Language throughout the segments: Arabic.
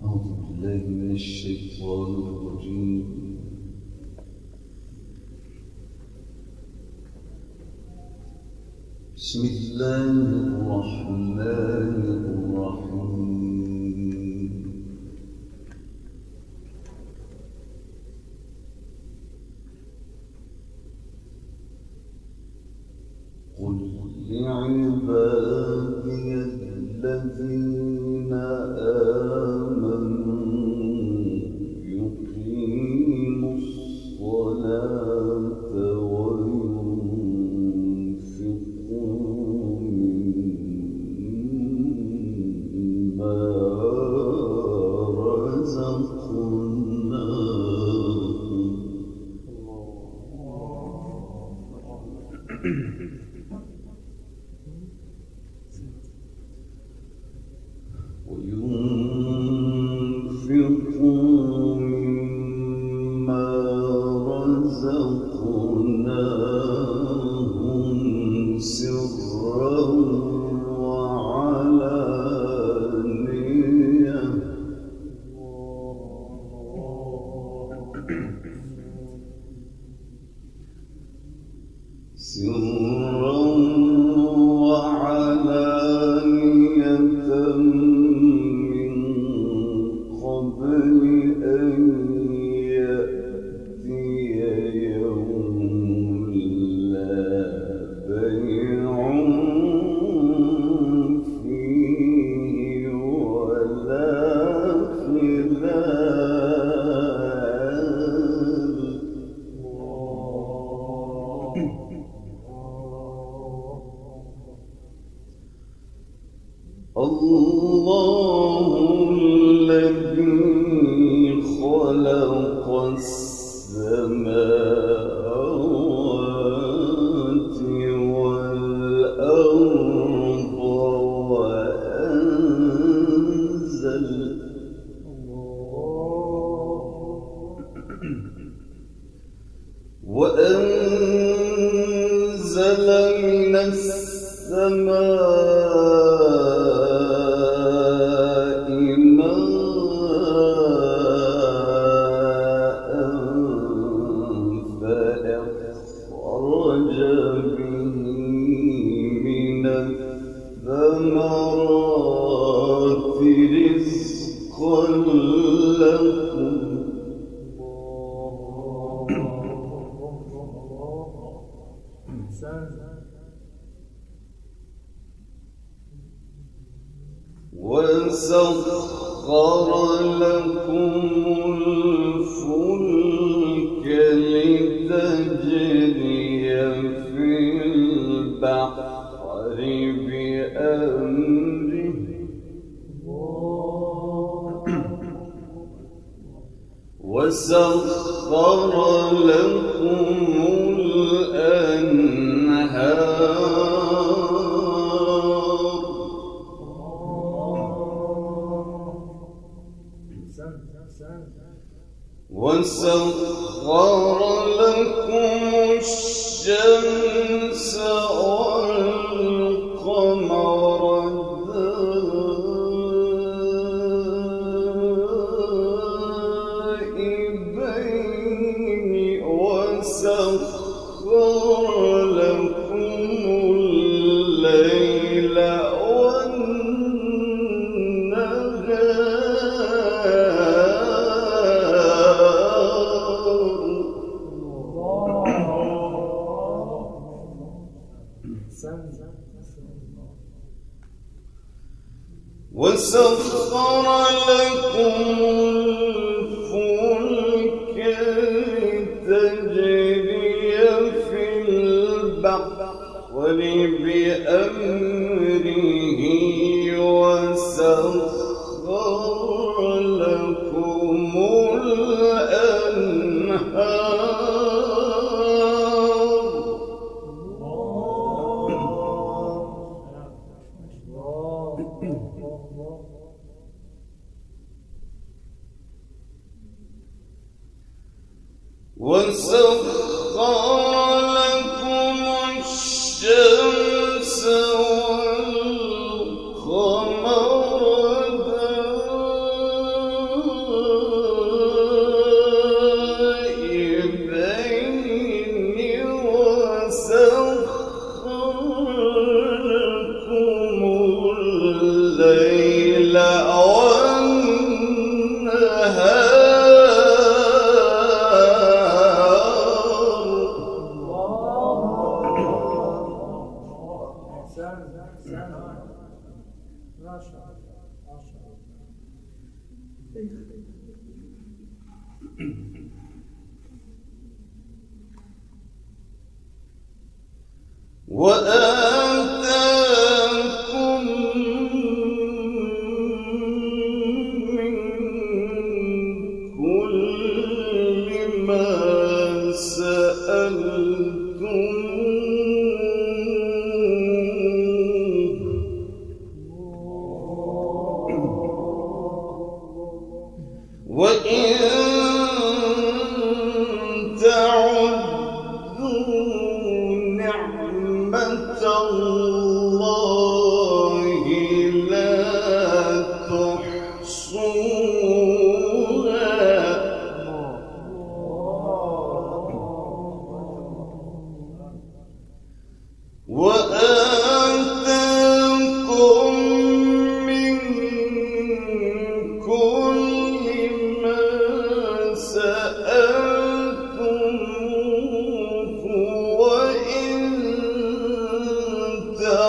بسم الله الرحمن الرحيم. قل لعبادي الذين um, أن خلق السماوات في البحر بأمره. وسخر لكم الأنهار. وسخر لكم 真。وسخر لكم What? Uh... نعمة الله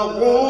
تَتَّقُونَ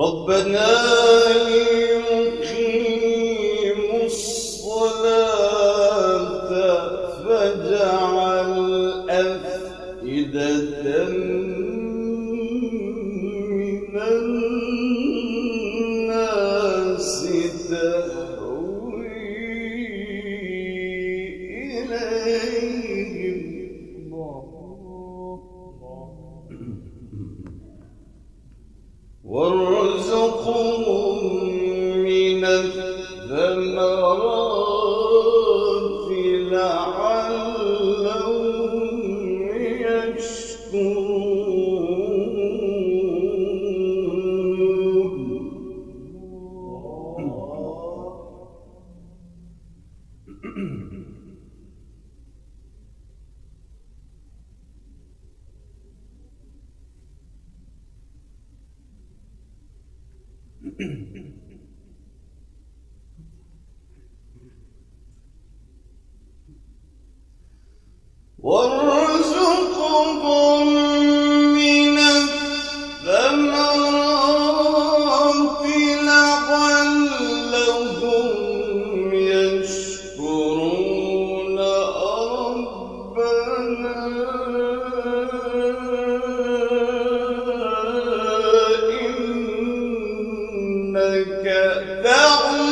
أفئدة وَرَ إنك تعلم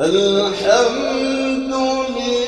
الحمد لله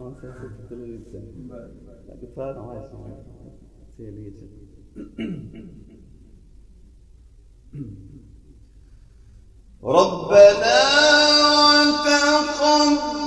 فرنسا صرت تلوي لكن فرنسا ما ربنا وتقبل